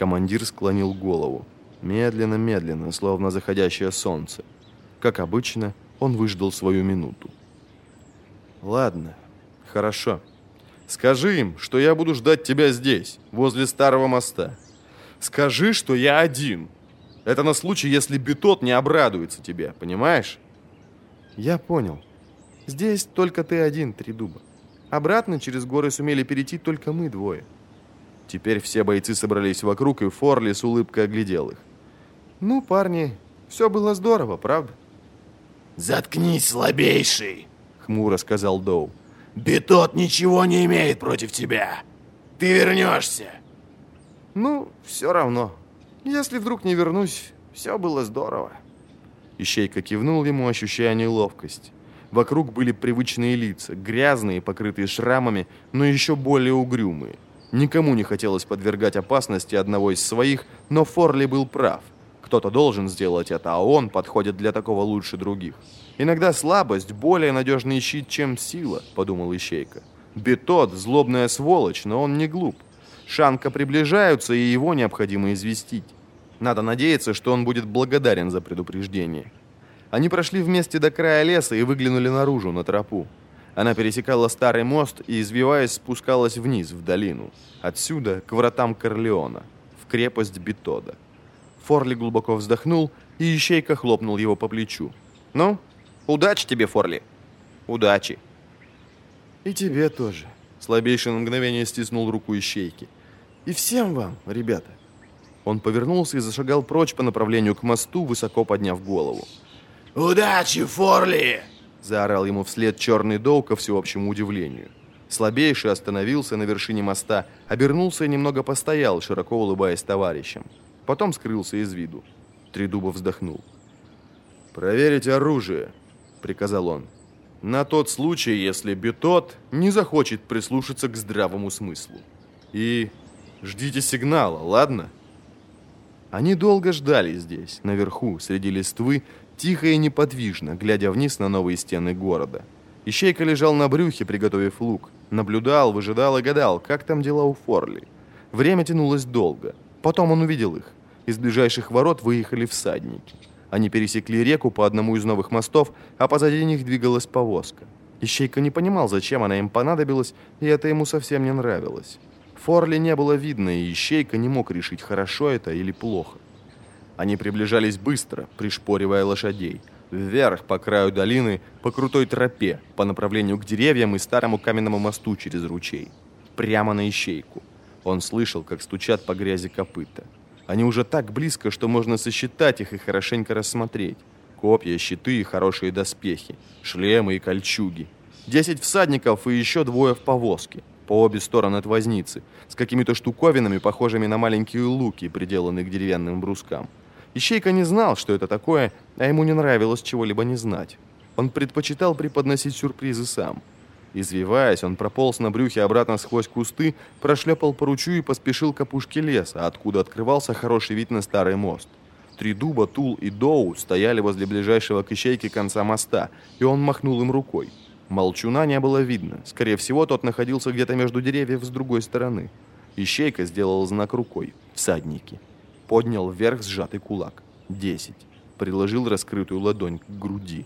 Командир склонил голову. Медленно-медленно, словно заходящее солнце. Как обычно, он выждал свою минуту. «Ладно, хорошо. Скажи им, что я буду ждать тебя здесь, возле старого моста. Скажи, что я один. Это на случай, если Бетот не обрадуется тебе, понимаешь?» «Я понял. Здесь только ты один, три дуба. Обратно через горы сумели перейти только мы двое». Теперь все бойцы собрались вокруг, и Форли с улыбкой оглядел их. «Ну, парни, все было здорово, правда?» «Заткнись, слабейший!» — хмуро сказал Доу. «Бетот ничего не имеет против тебя. Ты вернешься!» «Ну, все равно. Если вдруг не вернусь, все было здорово». Ищейка кивнул ему, ощущая неловкость. Вокруг были привычные лица, грязные, покрытые шрамами, но еще более угрюмые. Никому не хотелось подвергать опасности одного из своих, но Форли был прав. Кто-то должен сделать это, а он подходит для такого лучше других. Иногда слабость – более надежный щит, чем сила, подумал Ищейка. Бетот – злобная сволочь, но он не глуп. Шанка приближаются, и его необходимо известить. Надо надеяться, что он будет благодарен за предупреждение. Они прошли вместе до края леса и выглянули наружу, на тропу. Она пересекала старый мост и, извиваясь, спускалась вниз, в долину. Отсюда к вратам Корлеона, в крепость Бетода. Форли глубоко вздохнул, и Ищейка хлопнул его по плечу. «Ну, удачи тебе, Форли!» «Удачи!» «И тебе тоже!» Слабейший на мгновение стиснул руку Ищейки. «И всем вам, ребята!» Он повернулся и зашагал прочь по направлению к мосту, высоко подняв голову. «Удачи, Форли!» Заорал ему вслед черный доу ко всеобщему удивлению. Слабейший остановился на вершине моста, обернулся и немного постоял, широко улыбаясь товарищам. Потом скрылся из виду. Тридуба вздохнул. «Проверить оружие», — приказал он. «На тот случай, если Бетот не захочет прислушаться к здравому смыслу. И ждите сигнала, ладно?» Они долго ждали здесь, наверху, среди листвы, тихо и неподвижно, глядя вниз на новые стены города. Ищейка лежал на брюхе, приготовив лук. Наблюдал, выжидал и гадал, как там дела у Форли. Время тянулось долго. Потом он увидел их. Из ближайших ворот выехали всадники. Они пересекли реку по одному из новых мостов, а позади них двигалась повозка. Ищейка не понимал, зачем она им понадобилась, и это ему совсем не нравилось. Форли не было видно, и Ищейка не мог решить, хорошо это или плохо. Они приближались быстро, пришпоривая лошадей. Вверх по краю долины, по крутой тропе, по направлению к деревьям и старому каменному мосту через ручей. Прямо на Ищейку. Он слышал, как стучат по грязи копыта. Они уже так близко, что можно сосчитать их и хорошенько рассмотреть. Копья, щиты и хорошие доспехи, шлемы и кольчуги. Десять всадников и еще двое в повозке, по обе стороны от возницы, с какими-то штуковинами, похожими на маленькие луки, приделанные к деревянным брускам. Ищейка не знал, что это такое, а ему не нравилось чего-либо не знать. Он предпочитал преподносить сюрпризы сам. Извиваясь, он прополз на брюхе обратно сквозь кусты, прошлепал по ручью и поспешил к опушке леса, откуда открывался хороший вид на старый мост. Три дуба, Тул и Доу стояли возле ближайшего к ищейке конца моста, и он махнул им рукой. Молчуна не было видно. Скорее всего, тот находился где-то между деревьев с другой стороны. Ищейка сделал знак рукой. Всадники. Поднял вверх сжатый кулак. Десять. Приложил раскрытую ладонь к груди.